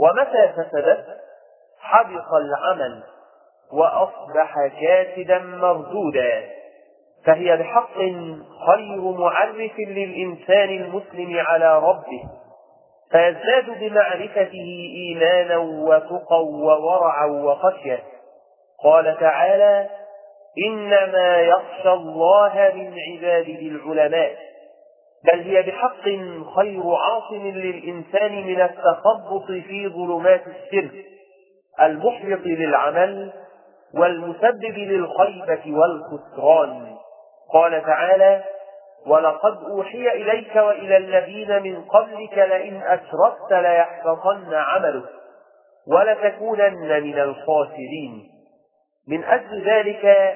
ومتى فسدت؟ حبط العمل وأصبح كاسدا مردودا. فهي بحق خير معرف للإنسان المسلم على ربه. فيزداد بمعرفته إيمانا وتقى وورعا وخشية. قال تعالى إنما يخشى الله من عباده العلماء. بل هي بحق خير عاصم للإنسان من التخبط في ظلمات الشرك المحبط للعمل والمسبب للخيبة والخسران. قال تعالى ولقد أوحي إليك وإلى الذين من قبلك لئن أشركت ليحبطن عملك ولتكونن من الخاسرين. من أجل ذلك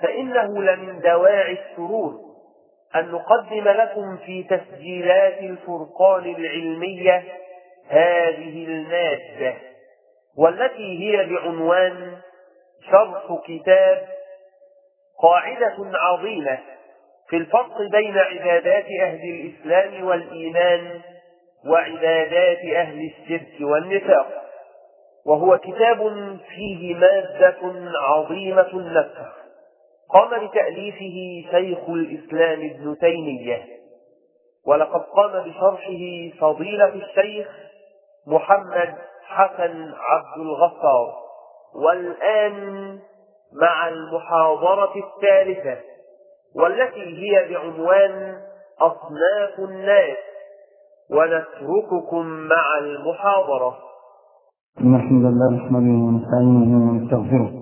فإنه لمن دواعي السرور. أن نقدم لكم في تسجيلات الفرقان العلمية هذه المادة والتي هي بعنوان شرح كتاب قاعدة عظيمة في الفرق بين عبادات أهل الإسلام والإيمان وعبادات أهل الشرك والنفاق. وهو كتاب فيه مادة عظيمة النفع. قام بتأليفه شيخ الإسلام ابن تيمية ولقد قام بشرحه فضيلة الشيخ محمد حسن عبد الغفار. والآن مع المحاضرة الثالثة والتي هي بعنوان أصناف الناس ونترككم مع المحاضرة. الحمد لله نحمده ونستعينه ونستغفره.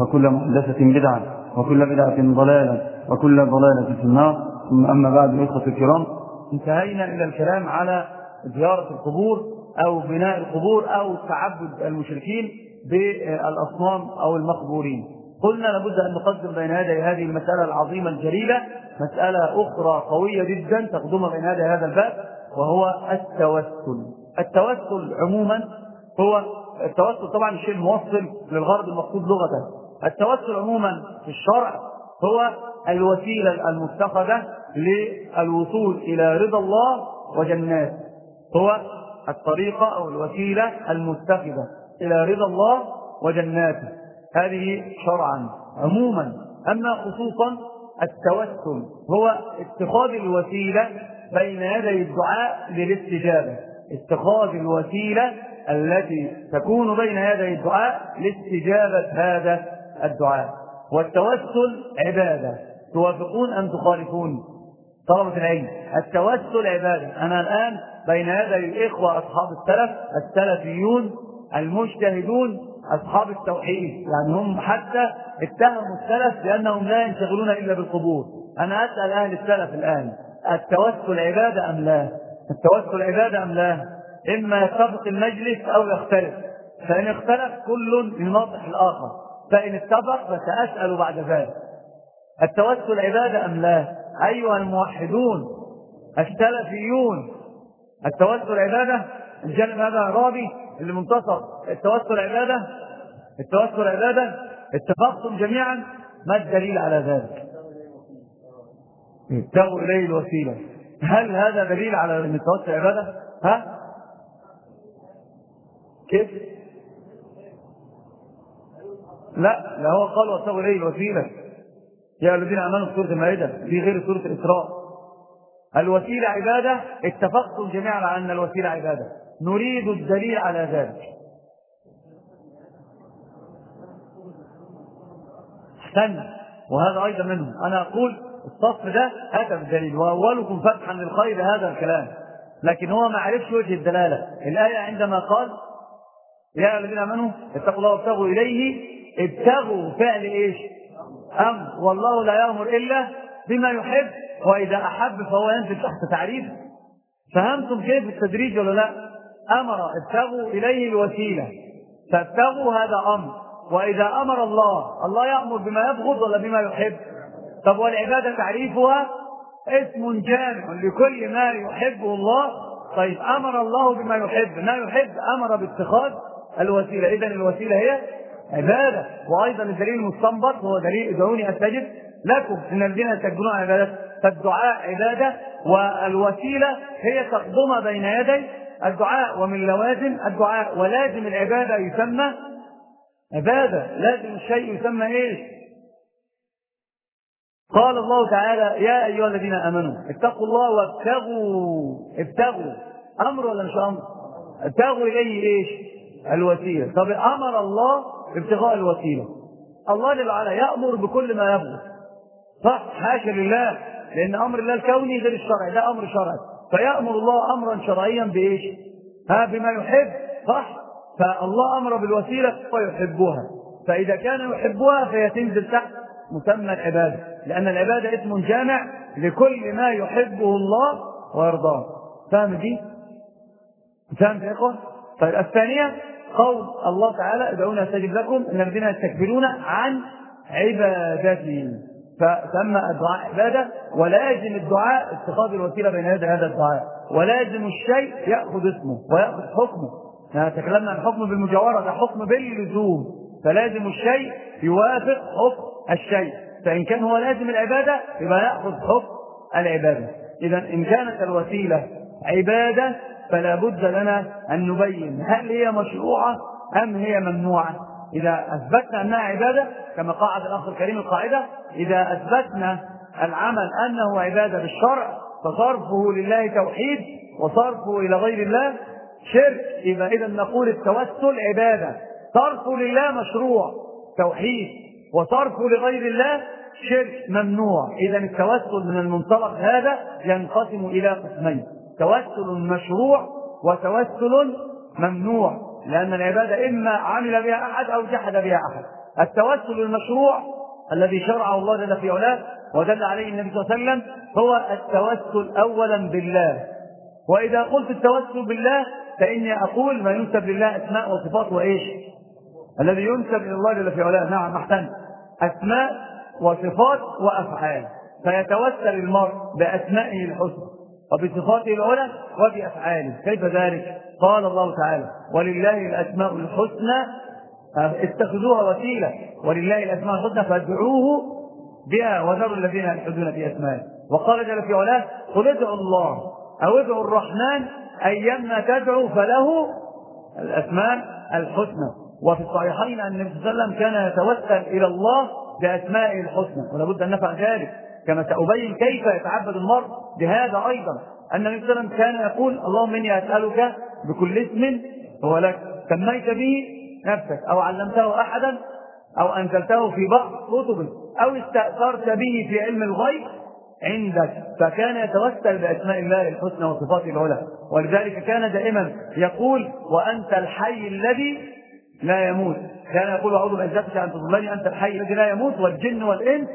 وكل محدثة بدعة وكل بدعة ضلالة وكل ضلالة في النار. ثم أما بعد إخوة الكرام انتهينا إلى الكلام على زيارة القبور أو بناء القبور أو تعبد المشركين بالأصنام أو المقبورين. قلنا لابد أن نقدم بين يدي هذه المسألة العظيمة الجليلة مسألة أخرى قوية جدا تقدم بين يدي هذا الباب وهو التوسل. التوسل عموما هو التوسل طبعا الشيء الموصل للغرض المقصود لغة التوسل عموما في الشرع هو الوسيلة المتخذة للوصول إلى رضا الله وجنات هو الطريقة أو الوسيلة المتخذة إلى رضا الله وجناته. هذه شرعا. عموما أما خصوصا التوسل هو اتخاذ الوسيلة بين يدي الدعاء للاستجابة. اتخاذ الوسيلة التي تكون بين يدي الدعاء لاستجابة هذا الدعاء. والتوسل عبادة. توافقون أم تخالفون؟ طلبة العلم التوسل عبادة. أنا الآن بين يدي الإخوة أصحاب السلف السلفيون المجتهدون أصحاب التوحيد. يعني هم حتى اتهموا السلف لأنهم لا ينشغلون إلا بالقبور. أنا أسأل أهل السلف الآن التوسل عبادة أم لا؟ التوسل عبادة أم لا؟ إما يتفق المجلس أو يختلف. فإن اختلف كل يناصح الآخر. فإن اتفق فسأسأل بعد ذلك. التوسل عبادة أم لا؟ أيها الموحدون السلفيون. التوسل عبادة الجانب هذا رابي اللي منتصر التوسل عبادة التوسل عبادة اتفقتم جميعا. ما الدليل على ذلك؟ ابتغوا إليه الوسيلة. هل هذا دليل على إن التوسل عبادة؟ ها؟ كيف؟ لا لا هو قال وابتغوا إليه الوسيلة. يا الذين آمنوا في سورة المائدة في غير سورة الإسراء. الوسيلة عبادة اتفقتم جميعا على أن الوسيلة عبادة. نريد الدليل على ذلك. احسن وهذا أيضا منهم. أنا أقول الصف ده اتى بالدليل وأولكم فتحا للخير هذا الكلام. لكن هو ما عرفش وجه الدلالة. الآية عندما قال يا الذين آمنوا اتقوا الله وابتغوا إليه ابتغوا فعل إيش؟ أمر. والله لا يأمر إلا بما يحب وإذا أحب فهو ينزل تحت تعريف فهمتم كيف التدريج ولا لا؟ أمر ابتغوا إليه الوسيلة. فابتغوا هذا أمر. وإذا أمر الله الله يأمر بما يبغض ولا بما يحب؟ طب والعبادة تعريفها؟ اسم جامع لكل ما يحبه الله. طيب أمر الله بما يحب. ما يحب؟ أمر باتخاذ الوسيلة. اذا الوسيلة هي عبادة. وأيضا الدليل المستنبط هو دليل ادعوني استجب لكم إن الذين يستكبرون عن عبادة فالدعاء عبادة والوسيلة هي تقدم بين يدي الدعاء ومن لوازم. الدعاء ولازم العبادة يسمى عبادة. لازم الشيء يسمى إيش؟ قال الله تعالى يا أيها الذين آمنوا اتقوا الله وابتغوا ابتغوا. أمر ولا مش أمر؟ ابتغوا إليه إيش؟ الوسيلة. طب أمر الله ابتغاء الوسيلة. الله جل وعلا يأمر بكل ما يبغى صح حاشا لله لأن أمر الله الكوني غير الشرعي ده أمر شرعي. فيأمر الله أمرا شرعيا بإيش؟ ها بما يحب. صح؟ فالله أمر بالوسيلة فيحبها. فإذا كان يحبها فهي تنزل تحت مسمى العبادة. لأن العبادة اسم جامع لكل ما يحبه الله ويرضاه. فاهم دي؟ فاهم يا إخوة؟ طيب الثانية قول الله تعالى ادعونا استجب لكم إن الذين يستكبرون عن عبادتي فسمى الدعاء عبادة ولازم الدعاء اتخاذ الوسيلة بين يدي هذا الدعاء. ولازم الشيء يأخذ اسمه ويأخذ حكمه. إحنا تكلمنا عن حكم بالمجاورة ده حكم باللزوم. فلازم الشيء يوافق حكم الشيء. فإن كان هو لازم العبادة يبقى يأخذ حكم العبادة. اذا إن كانت الوسيلة عبادة فلا بد لنا أن نبين هل هي مشروعة أم هي ممنوعة. إذا أثبتنا أنها عبادة كما قاعد الأخ الكريم القاعدة إذا أثبتنا العمل أنه عبادة بالشرع فصرفه لله توحيد وصرفه إلى غير الله شرك. يبقى اذا نقول التوسل عبادة. صرفه لله مشروع توحيد وصرفه لغير الله شرك ممنوع. اذا التوسل من المنطلق هذا ينقسم إلى قسمين. توسل مشروع وتوسل ممنوع لأن العبادة إما عمل بها أحد أو جحد بها أحد. التوسل المشروع الذي شرعه الله جل في علاه ودل عليه النبي صلى الله عليه وسلم هو التوسل اولا بالله. وإذا قلت التوسل بالله فإني أقول ما ينسب لله أسماء وصفات وإيش؟ الذي ينسب إلى الله جل في علاه. نعم احسنت أسماء وصفات وأفعال. فيتوسل المرء بأسمائه الحسنى. وبصفاته العلى وبافعاله كيف ذلك؟ قال الله تعالى ولله الأسماء الحسنى اتخذوها وسيلة. ولله الأسماء الحسنى فادعوه بها وذروا الذين يلحدون في أسمائه. وقال جل في علاه قل ادعوا الله أو ادعوا الرحمن أيما تدعو فله الأسماء الحسنى. وفي الصحيحين أن النبي صلى الله عليه وسلم كان يتوسل إلى الله بأسمائه الحسنى ولا بد أن نفعل ذلك. كما سأبين كيف يتعبد المرء بهذا أيضا. أن النبي صلى الله عليه وسلم كان يقول اللهم إني أسألك بكل اسم هو لك. سميت به نفسك أو علمته أحدا أو أنزلته في بعض كتبك أو استأثرت به في علم الغيب عندك. فكان يتوسل بأسماء الله الحسنى وصفاته العلى. ولذلك كان دائما يقول وأنت الحي الذي لا يموت. كان يقول أعوذ بعزتك أن تضلني أنت الحي الذي لا يموت والجن والإنس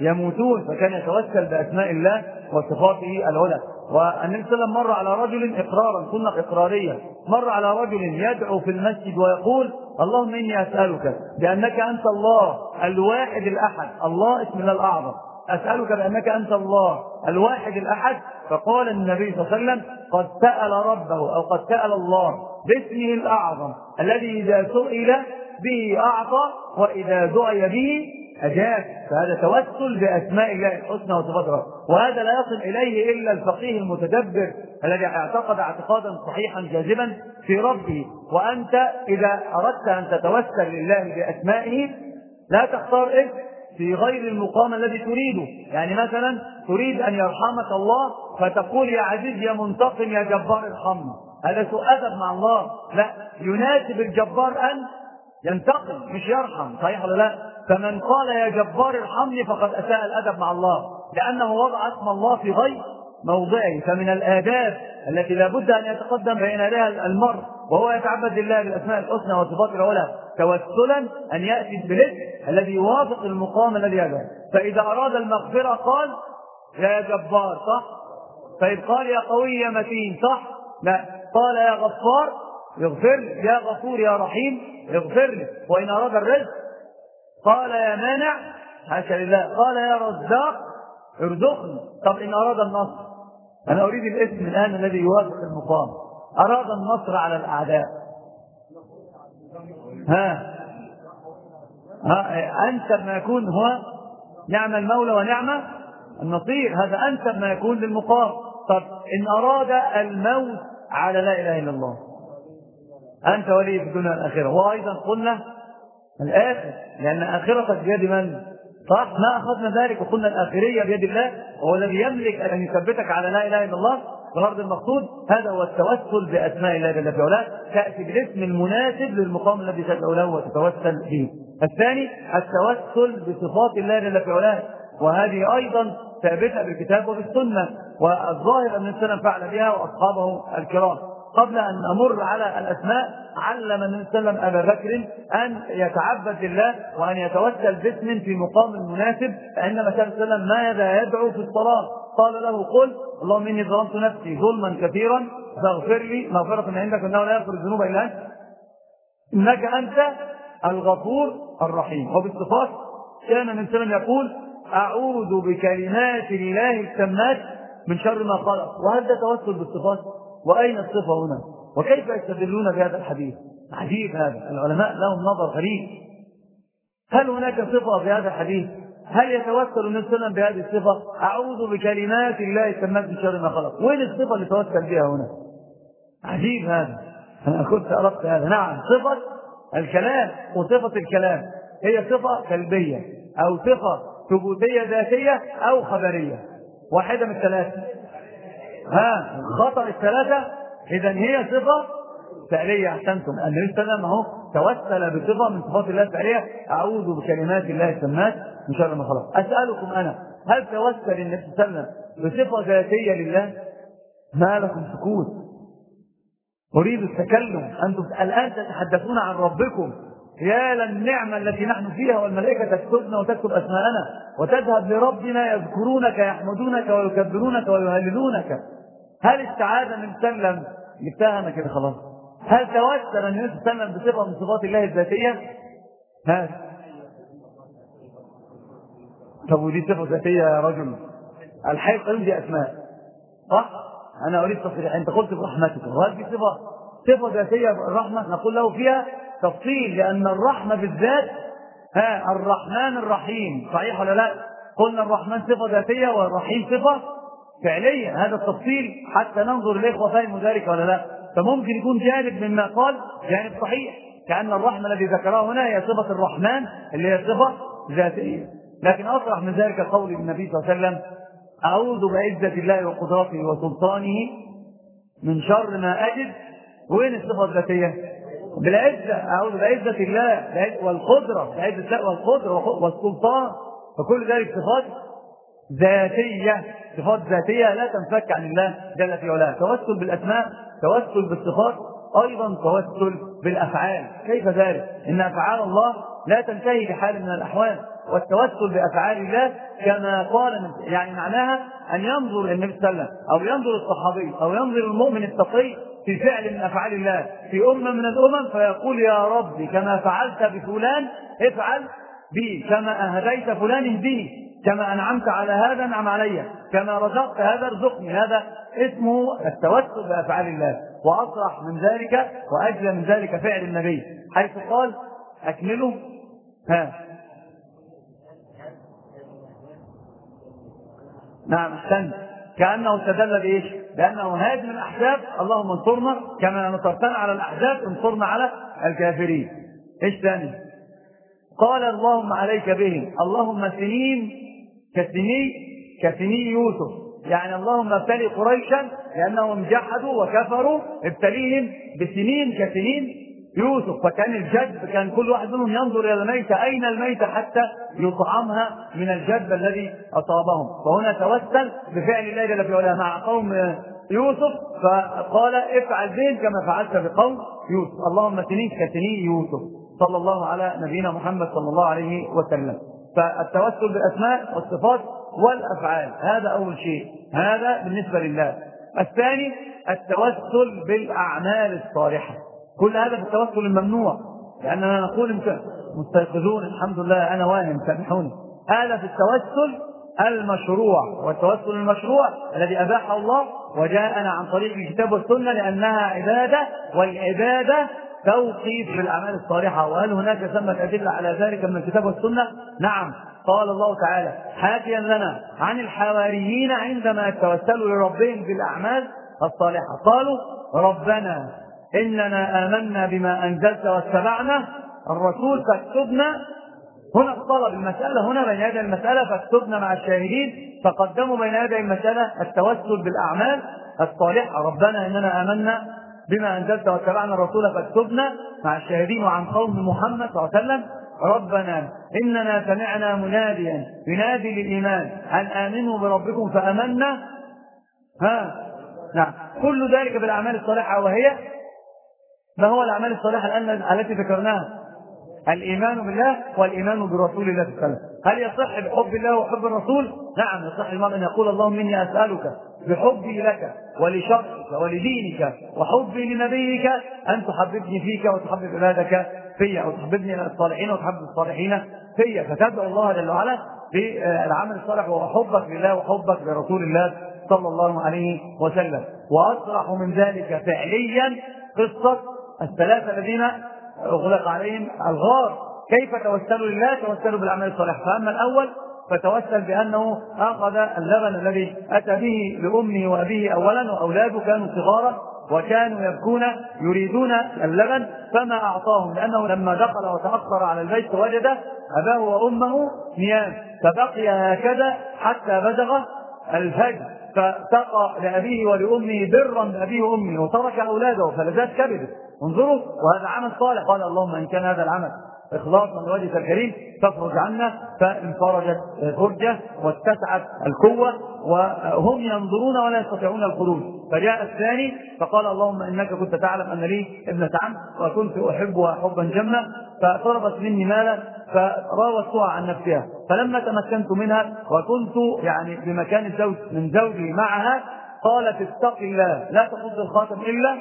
يموتون فكان يتوسل بأسماء الله وصفاته العلى. والنبي صلى الله عليه وسلم مر على رجل إقرارا سنه إقرارية. مر على رجل يدعو في المسجد ويقول اللهم إني أسألك بأنك أنت الله الواحد الأحد. الله اسم الله الأعظم. أسألك بأنك أنت الله الواحد الأحد؟ فقال النبي صلى الله عليه وسلم قد سأل ربه أو قد سأل الله باسمه الأعظم الذي إذا سئل به أعطى وإذا دعي به أجاب. فهذا توسل بأسماء الله الحسنى وصفاته. وهذا لا يصل إليه إلا الفقيه المتدبر الذي اعتقد اعتقادا صحيحا جاذبا في ربه. وأنت إذا أردت أن تتوسل لله بأسمائه لا تختار اسم في غير المقام الذي تريده. يعني مثلا تريد أن يرحمك الله فتقول يا عزيز يا منتقم يا جبار ارحمني هذا سوء أدب مع الله. لا يناسب الجبار أن ينتقم مش يرحم صحيح ولا لا؟ فمن قال يا جبار ارحمني فقد أساء الأدب مع الله لأنه وضع اسم الله في غير موضعه. فمن الآداب التي لا بد أن يتقدم بين يديها المرء وهو يتعبد لله بالأسماء الحسنى والصفات العلى توسلا أن يأتي بالاسم الذي يوافق المقام الذي يدعو. فإذا أراد المغفرة قال يا جبار صح؟ طيب قال يا قوي يا متين صح؟ لا قال يا غفار يغفر لي يا غفور يا رحيم يغفر لي وإن أراد الرزق قال يا مانع حاشا لله قال يا رزاق ارزقني طب إن أراد النصر أنا أريد الاسم الآن الذي يوافق المقام أراد النصر على الأعداء. ها ها أنسب ما يكون هو نعم المولى ونعمة النصير هذا أنسب ما يكون للمقام. طب إن أراد الموت على لا إله إلا الله. أنت ولي في الدنيا والآخرة. وأيضا قلنا الآخر لأن آخرتك بيد من؟ صح؟ ما أخذنا ذلك وقلنا الآخرية بيد الله وهو الذي يملك أن يثبتك على لا إله إلا الله بغرض المقصود. هذا هو التوسل بأسماء الله جل في علاه. تأتي بالاسم المناسب للمقام الذي تدعو له وتتوسل به. الثاني التوسل بصفات الله جل في علاه. وهذه أيضا ثابتة بالكتاب وبالسنة والظاهر أن السلام فعل بها وأصحابه الكرام. قبل أن أمر على الأسماء علم النبي صلى الله عليه وسلم أبا بكر أن يتعبد لله وأن يتوسل باسم في مقام مناسب فإن النبي صلى الله عليه وسلم ماذا يدعو في الصلاة. قال له قل اللهم إني ظلمت نفسي ظلما كثيرا فاغفر لي مغفرة من عندك إنه لا يغفر الذنوب إلا أنت. إنك أنت الغفور الرحيم. وبالصفات كان النبي صلى الله عليه وسلم يقول أعوذ بكلمات الله التامات من شر ما خلق. وهذا توسل بالصفات وأين الصفة هنا؟ وكيف يستدلون بهذا الحديث؟ عجيب هذا. العلماء لهم نظر غريب. هل هناك صفة في هذا الحديث؟ هل يتوسل النبي صلى بهذه الصفة؟ أعوذ بكلمات الله التامات من شر ما خلق. وين الصفة اللي توسل بها هنا؟ عجيب هذا. أنا كنت أردت هذا. نعم صفة الكلام وصفة الكلام. هي صفة سلبية أو صفة ثبوتية ذاتية أو خبرية. واحدة من الثلاثة. ها خطأ الثلاثة؟ إذا هي صفة فعلية. أحسنتم. النبي صلى الله عليه وسلم أهو توسل بصفة من صفات الله الفعلية. أعوذ بكلمات الله التامات من شر ما خلق أسألكم أنا هل توسل النبي صلى الله عليه وسلم بصفة ذاتية لله؟ ما لكم سكوت. أريد التكلم. أنتم الآن تتحدثون عن ربكم. يا للنعمة التي نحن فيها والملائكة تكتبنا وتكتب أسماءنا وتذهب لربنا يذكرونك يحمدونك ويكبرونك ويهللونك. هل استعاذ من سلم؟ جبتها أنا كده خلاص. هل توسل عليه وسلم بصفة من صفات الله الذاتية؟ ها؟ طب ودي صفة ذاتية يا رجل. الحي القيوم دي أسماء. صح؟ أنا أريد تصريح أنت قلت برحمتك. وهل دي صفة؟ صفة ذاتية الرحمة نقول له فيها تفصيل لأن الرحمة بالذات ها الرحمن الرحيم. صحيح ولا لا؟ قلنا الرحمن صفة ذاتية والرحيم صفة فعلية هذا التفصيل حتى ننظر الإخوة فهموا ذلك ولا لا. فممكن يكون جانب مما قال جانب صحيح كأن الرحمة الذي ذكرها هنا هي صفة الرحمن اللي هي صفة ذاتية. لكن أصرح من ذلك قول النبي صلى الله عليه وسلم أعوذ بعزة الله وقدرته وسلطانه من شر ما أجد. وين الصفة الذاتية؟ بالعزة أعوذ بعزة الله والقدرة بعزة الله والقدرة والسلطان. فكل ذلك صفات ذاتية صفات ذاتية لا تنفك عن الله جل في علاه. توسل بالأسماء توسل بالصفات أيضا توسل بالأفعال. كيف ذلك؟ إن أفعال الله لا تنتهي بحال من الأحوال. والتوسل بأفعال الله كما قال يعني معناها أن ينظر النبي صلى الله عليه وسلم أو ينظر الصحابي أو ينظر المؤمن التقي في فعل من أفعال الله. في أمة من الأمم فيقول يا رب كما فعلت بفلان افعل بي كما أهديت فلان اهدني. كما أنعمت على هذا أنعم علي. كما رزقت هذا ارزقني. هذا اسمه التوسل بأفعال الله. وأصرح من ذلك وأجل من ذلك فعل النبي. حيث قال أكمله ها. نعم احسنت كأنه استدل بإيش؟ بأنه هادم الأحزاب. اللهم انصرنا. كما نصرتنا على الأحزاب انصرنا على الكافرين. إيش ثاني؟ قال اللهم عليك بهم. اللهم سنين كسني كسني يوسف. يعني اللهم ابتلي قريشا لأنهم جحدوا وكفروا ابتليهم بسنين كسنين يوسف. فكان الجد كان كل واحد منهم ينظر إلى الميتة أين الميتة حتى يطعمها من الجد الذي أصابهم. فهنا توسل بفعل الله جل في علاه مع قوم يوسف فقال افعل بهم كما فعلت بقوم يوسف. اللهم سنين كسنين يوسف. صلى الله على نبينا محمد صلى الله عليه وسلم. فالتوسل بالأسماء والصفات والأفعال. هذا أول شيء. هذا بالنسبة لله. الثاني التوسل بالأعمال الصالحة. كل هذا في التوسل الممنوع. لأننا نقول مستيقظون الحمد لله أنا واهم سامحوني هذا في التوسل المشروع. والتوسل المشروع الذي أباحه الله وجاءنا عن طريق الكتاب والسنة لأنها عبادة والعبادة توقيف بالاعمال الصالحة وهل هناك ثمة أدلة على ذلك من الكتاب والسنة؟ نعم. قال الله تعالى حاكيا لنا عن الحواريين عندما توسلوا لربهم بالأعمال الصالحة. قالوا ربنا إننا آمنا بما أنزلت واتبعنا الرسول فاكتبنا هنا الطلب المسألة هنا بين يدي المسألة فاكتبنا مع الشاهدين فقدموا بين يدي المسألة التوسل بالأعمال الصالحة. ربنا إننا آمنا بما أنزلت واتبعنا الرسول فاكتبنا مع الشاهدين وعن قوم محمد صلى الله عليه وسلم. ربنا إننا سمعنا مناديا ينادي للإيمان أن آمنوا بربكم فأمنا. ها نعم. كل ذلك بالأعمال الصالحة وهي ما هو الأعمال الصالحة الآن التي ذكرناها؟ الإيمان بالله والإيمان برسول الله صلى الله عليه وسلم. هل يصح بحب الله وحب الرسول؟ نعم يصح المرء أن يقول اللهم إني أسألك بحبي لك ولشخصك ولدينك وحبي لنبيك أن تحببني فيك وتحبب عبادك فيا وتحببني الصالحين وتحبب الصالحين فيا فتدعو الله جل وعلا بالعمل الصالح وهو حبك لله وحبك لرسول الله صلى الله عليه وسلم. وأصرح من ذلك فعليا قصة الثلاثة الذين أغلق عليهم الغار. كيف توسلوا لله؟ توسلوا بالأعمال الصالحة فأما الأول فتوسل بأنه أخذ اللبن الذي أتى به لأمه وأبيه أولا وأولاده كانوا صغارا وكانوا يبكون يريدون اللبن. فما أعطاهم؟ لأنه لما دخل وتأخر على البيت وجد أباه وأمه نيام. فبقي هكذا حتى بزغ الفجر. فسقى لأبيه ولأمه برا بأبيه وأمه وترك أولاده فلذات كبده انظروا وهذا عمل صالح. قال اللهم إن كان هذا العمل إخلاصا لوجهك الكريم فافرج عنا فانفرجت فرجة واتسعت القوة وهم ينظرون ولا يستطيعون الخروج. فجاء الثاني فقال اللهم إنك كنت تعلم أن لي ابنة عم وكنت أحبها حبا جما فطلبت مني مالا فراودتها عن نفسها. فلما تمكنت منها وكنت يعني بمكان الزوج من زوجي معها قالت اتق الله لا تفض الخاتم إلا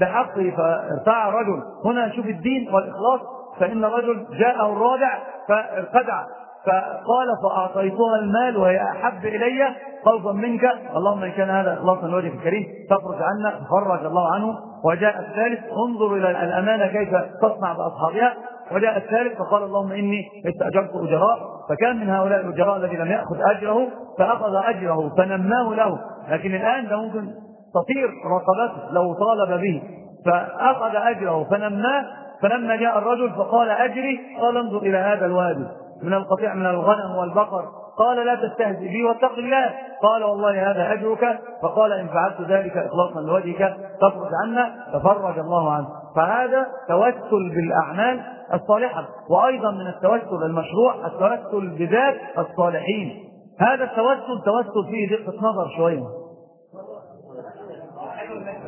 بحقه فارتاع الرجل. هنا شوف الدين والإخلاص فإن الرجل جاءه الرابع فارتدع فقال فأعطيتها المال وهي أحب إلي خوفا منك. اللهم إن كان هذا إخلاصا لوجهك الكريم فافرج عنا. ففرج الله عنه. وجاء الثالث انظر إلى الأمانة كيف تصنع بأصحابها. وجاء الثالث فقال اللهم إني استأجرت أجراء. فكان من هؤلاء الأجراء الذي لم يأخذ أجره فأخذ أجره فنماه له. لكن الآن ده ممكن تطير رقبته لو طالب به فأخذ أجره فنماه. فلما جاء الرجل فقال أجري؟ قال انظر إلى هذا الوادي. من القطيع من الغنم والبقر. قال لا تستهزئ بي واتق الله. قال والله هذا أجرك. فقال إن فعلت ذلك إخلاصا لوجهك تخرج عنا. ففرج الله عنه. فهذا توسل بالأعمال الصالحة. وأيضا من التوسل المشروع التوسل بذات الصالحين. هذا التوسل توسل فيه دقة نظر شوية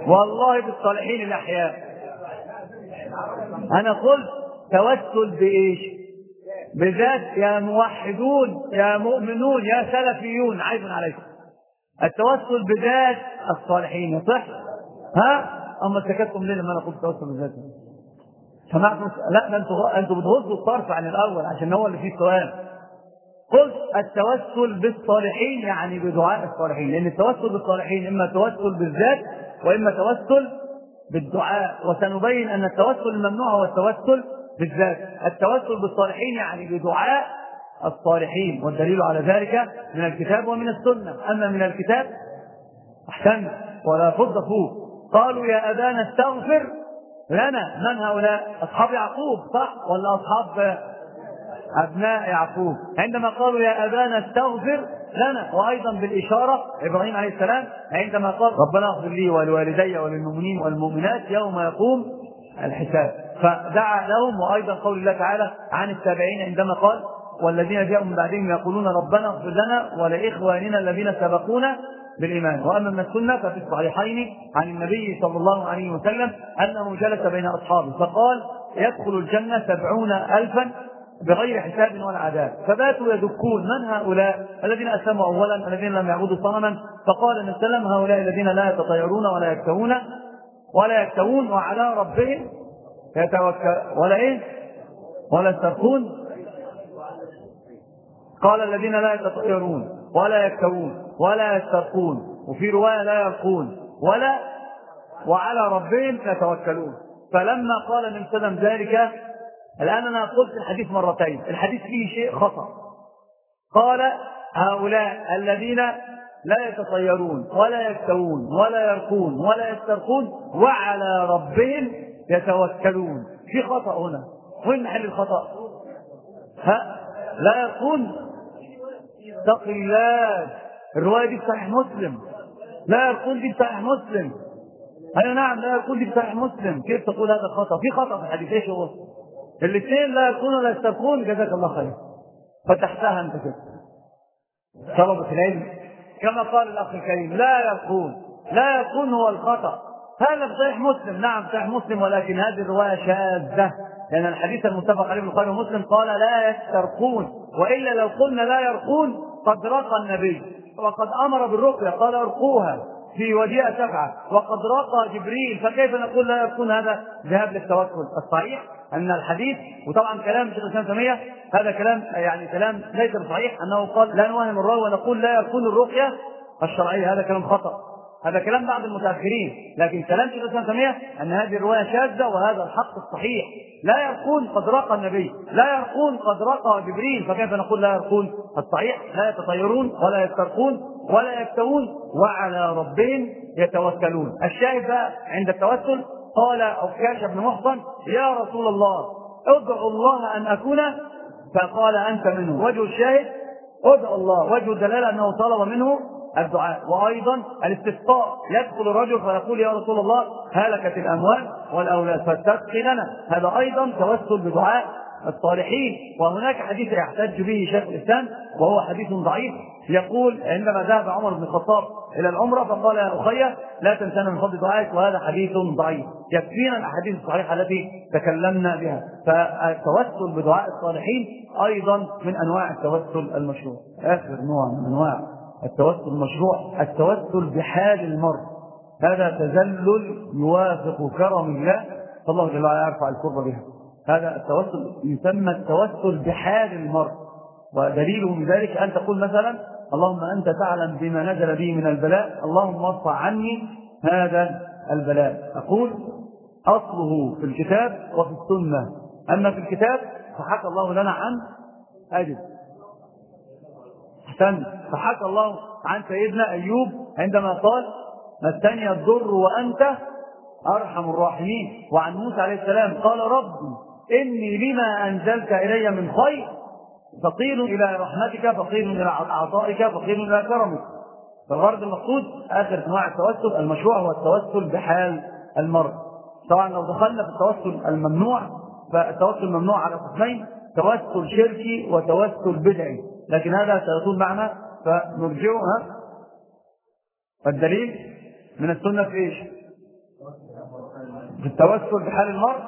والله بالصالحين الأحياء. أنا قلت توسل بإيش؟ بذات يا موحدون يا مؤمنون يا سلفيون. عيب عليكم. التوسل بذات الصالحين يصح ها؟ أما سكتتم ليه لما أنا قلت توسل بذات؟ سمعتم لا أنتوا أنتوا بتغضوا الطرف عن الأول عشان هو اللي فيه السؤال. قلت التوسل بالصالحين يعني بدعاء الصالحين لأن التوسل بالصالحين إما توسل بالذات وإما توسل بالدعاء وسنبين أن التوسل الممنوع هو التوسل بالذات. التوسل بالصالحين يعني بدعاء الصالحين والدليل على ذلك من الكتاب ومن السنة. أما من الكتاب أحسن ولا فض فوق قالوا يا أبانا استغفر لنا. من هؤلاء؟ أصحاب يعقوب صح؟ ولا أصحاب أبناء يعقوب؟ عندما قالوا يا أبانا استغفر لنا. وأيضا بالإشارة إبراهيم عليه السلام عندما قال ربنا اغفر لي ولوالدي وللمؤمنين والمؤمنات يوم يقوم الحساب. فدعا لهم وأيضا قول الله تعالى عن التابعين عندما قال والذين جاءوا من بعدهم يقولون ربنا اغفر لنا ولإخواننا الذين سبقونا بالإيمان. وأما من السنة ففي الصحيحين عن النبي صلى الله عليه وسلم أنه جلس بين أصحابه فقال يدخل الجنة سبعون ألفا بغير حساب ولا عذاب. فباتوا يدكون من هؤلاء الذين أسلموا أولا الذين لم يعبدوا صنما فقال النبي صلى هؤلاء الذين لا يتطيرون ولا يكتوون ولا يكتوون وعلى ربهم يتوكل. ولا إيه؟ ولا يسترقون قال الذين لا يتطيرون ولا يكتوون ولا يسترقون وفي رواية لا يرقون ولا وعلى ربهم يتوكلون. فلما قال عليه وسلم ذلك الآن أنا قلت الحديث مرتين. الحديث فيه شيء خطأ. قال هؤلاء الذين لا يتطيرون ولا يكتوون ولا يرقون ولا يسترقون وعلى ربهم يتوكلون. في خطأ هنا. وين محل الخطأ؟ ها؟ لا يرقون اتق الله. الرواية دي صحيح مسلم. لا يرقون دي صحيح مسلم. أيوة نعم لا يرقون دي صحيح مسلم. كيف تقول هذا خطأ؟ في خطأ في الحديث. إيش هو؟ الاثنين لا يرقون ولا يسترقون جزاك الله خير. فتحتها أنت كده. طلبة العلم. كما قال الأخ الكريم لا يرقون لا يرقون هو الخطأ. هذا في صحيح مسلم. نعم صحيح مسلم ولكن هذه الرواية شاذة. لأن الحديث المتفق عليه البخاري ومسلم قال لا يسترقون وإلا لو قلنا لا يرقون قد رقى النبي. وقد أمر بالرقية قال ارقوها. في وديعة شفعة وقد رقى جبريل فكيف نقول لا يكون هذا ذهاب للتوكل؟ الصحيح أن الحديث وطبعا كلام شيخ الإسلام تيمية هذا كلام يعني كلام ليس بصحيح أنه قال لا نوهم الراوي ونقول لا يكون الرقية الشرعية. هذا كلام خطأ. هذا كلام بعض المتأخرين لكن كلام شيخ الاسلام تيميه أن هذه الرواية شاذة وهذا الحق الصحيح. لا يرقون قد رقى النبي لا يرقون قد رقى جبريل فكيف نقول لا يرقون الصحيح لا يتطيرون ولا يسترقون ولا يكتوون وعلى ربهم يتوكلون. الشاهد بقى عند التوسل قال عكاش بن محصن يا رسول الله ادعو الله أن أكون فقال أنت منه. وجه الشاهد ادعو الله وجه الدلالة أنه طلب منه الدعاء. وأيضا الاستسقاء. يدخل الرجل فيقول يا رسول الله هلكت الأموال والأولاد فاستسقي لنا هذا أيضا توسل بدعاء الصالحين. وهناك حديث يحتج به شيخ الإسلام وهو حديث ضعيف. يقول عندما ذهب عمر بن الخطاب إلى العمرة فقال يا أخي لا تنسانا من فضل دعائك وهذا حديث ضعيف. يكفينا الأحاديث الصحيحة التي تكلمنا بها. فالتوسل بدعاء الصالحين أيضا من أنواع التوسل المشروع. آخر نوع من أنواع التوسل المشروع التوسل بحال المرء. هذا تذلل يوافق كرم الله. فالله جل وعلا يرفع الكرب بها. هذا التوسل يسمى التوسل بحال المرء. ودليله من ذلك أن تقول مثلا اللهم أنت تعلم بما نزل بي من البلاء اللهم ارفع عني هذا البلاء. أقول أصله في الكتاب وفي السنة. أما في الكتاب فحكى الله لنا عن أجل. احسن فحكى الله عن سيدنا أيوب عندما قال مسني الضر وأنت أرحم الراحمين. وعن موسى عليه السلام قال ربي إني لما أنزلت إلي من خير فقير إلى رحمتك فقير إلى عطائك فقير إلى كرمك. فالغرض المقصود آخر أنواع التوسل المشروع هو التوسل بحال المرء. طبعا لو دخلنا في التوسل الممنوع فالتوسل الممنوع على قسمين توسل شركي وتوسل بدعي. لكن هذا سيطول معنا فنرجعها والدليل من السنة في إيش؟ في التوسل بحال المرء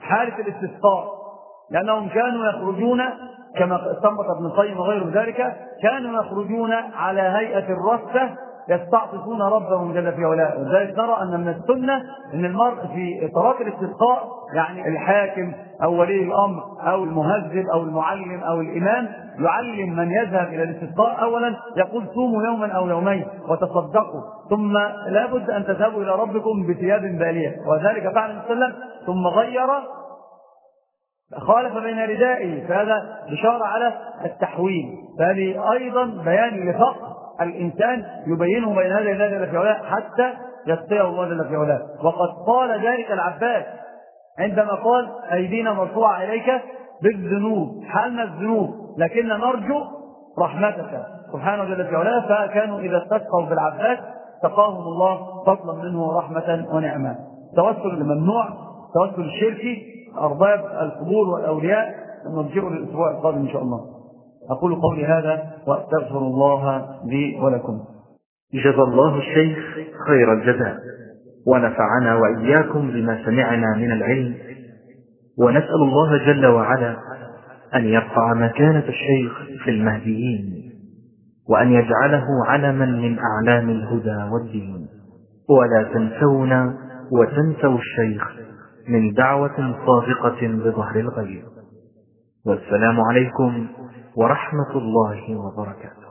حالة الاستسقاء لأنهم كانوا يخرجون كما استنبط ابن القيم وغيره ذلك كانوا يخرجون على هيئة الرثة يستعطفون ربهم جل في علاه. ولذلك نرى أن من السنة إن المرء في طرق الاستسقاء يعني الحاكم أو ولي الأمر أو المهذب أو المعلم أو الإمام يعلم من يذهب إلى الاستسقاء. اولا يقول صوموا يوما أو يومين وتصدقوا. ثم لابد أن تذهبوا إلى ربكم بثياب بالية. وذلك فعل النبي صلى الله عليه وسلم. ثم غير خالف بين ردائه. فهذا بشارة على التحويل. فهذه أيضا بيان لفقر الإنسان يبينه بين هذا الله جل في علاه حتى يتقيه الله جل في علاه وقد قال ذلك العباس عندما قال أيدينا مرفوعة إليك بالذنوب حالنا الذنوب لكن نرجو رحمتك. سبحانه جل في علاه فكانوا إذا استسقوا بالعباس سقاهم الله فضلا منه ورحمة ونعمة. توسل الممنوع توسل الشركي أرباب القبور والأولياء. نرجعه للأسبوع القادم إن شاء الله. أقول قولي هذا وأستغفر الله لي ولكم. جزى الله الشيخ خير الجزاء. ونفعنا وإياكم بما سمعنا من العلم. ونسأل الله جل وعلا أن يرفع مكانة الشيخ في المهديين. وأن يجعله علما من أعلام الهدى والدين. ولا تنسونا وتنسوا الشيخ من دعوة صادقة بظهر الغيب. والسلام عليكم ورحمة الله وبركاته.